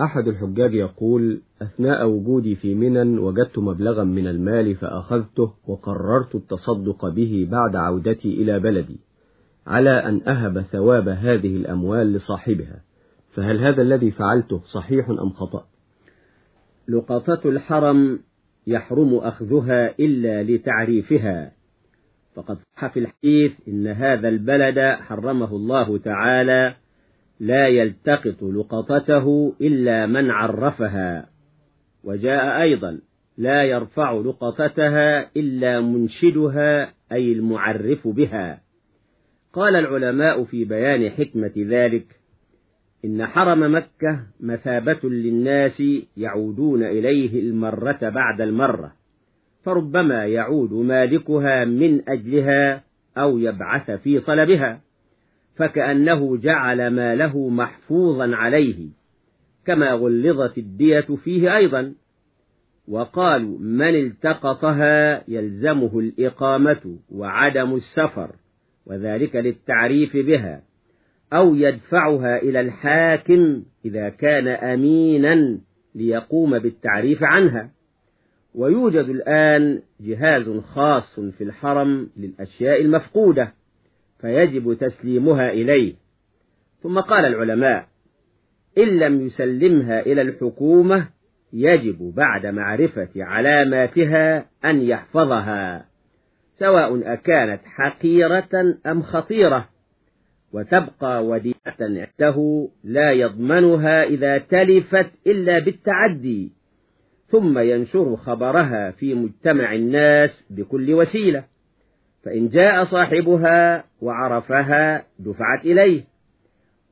أحد الحجاج يقول أثناء وجودي في منى وجدت مبلغا من المال فأخذته وقررت التصدق به بعد عودتي إلى بلدي على أن أهب ثواب هذه الأموال لصاحبها. فهل هذا الذي فعلته صحيح أم خطأ؟ لقطة الحرم يحرم أخذها إلا لتعريفها. فقد صح في الحديث إن هذا البلد حرمه الله تعالى لا يلتقط لقطته إلا من عرفها. وجاء أيضا لا يرفع لقطتها إلا منشدها أي المعرف بها. قال العلماء في بيان حكمة ذلك إن حرم مكة مثابة للناس يعودون إليه المرة بعد المرة فربما يعود مالكها من أجلها أو يبعث في طلبها. فكأنه جعل ماله محفوظا عليه كما غلظت الدية فيه أيضا. وقالوا من التقطها يلزمه الإقامة وعدم السفر وذلك للتعريف بها أو يدفعها إلى الحاكم إذا كان أمينا ليقوم بالتعريف عنها. ويوجد الآن جهاز خاص في الحرم للأشياء المفقودة. فيجب تسليمها إليه. ثم قال العلماء إن لم يسلمها إلى الحكومة يجب بعد معرفة علاماتها أن يحفظها سواء أكانت حقيرة أم خطيرة وتبقى وديعة عنده لا يضمنها إذا تلفت إلا بالتعدي ثم ينشر خبرها في مجتمع الناس بكل وسيلة. فإن جاء صاحبها وعرفها دفعت إليه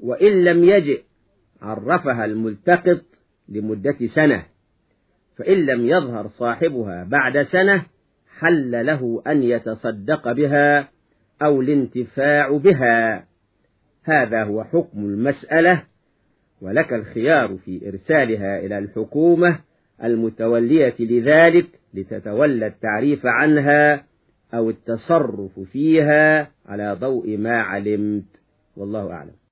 وإن لم يجئ عرفها الملتقط لمدة سنة فإن لم يظهر صاحبها بعد سنة حل له أن يتصدق بها أو الانتفاع بها. هذا هو حكم المسألة ولك الخيار في إرسالها إلى الحكومة المتولية لذلك لتتولى التعريف عنها أو التصرف فيها على ضوء ما علمت. والله أعلم.